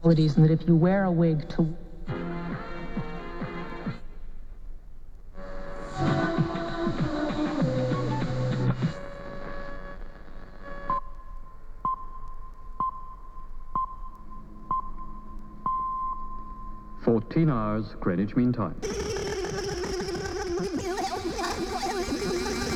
qualities and that if you wear a wig to Fourteen hours, Greenwich Mean Time.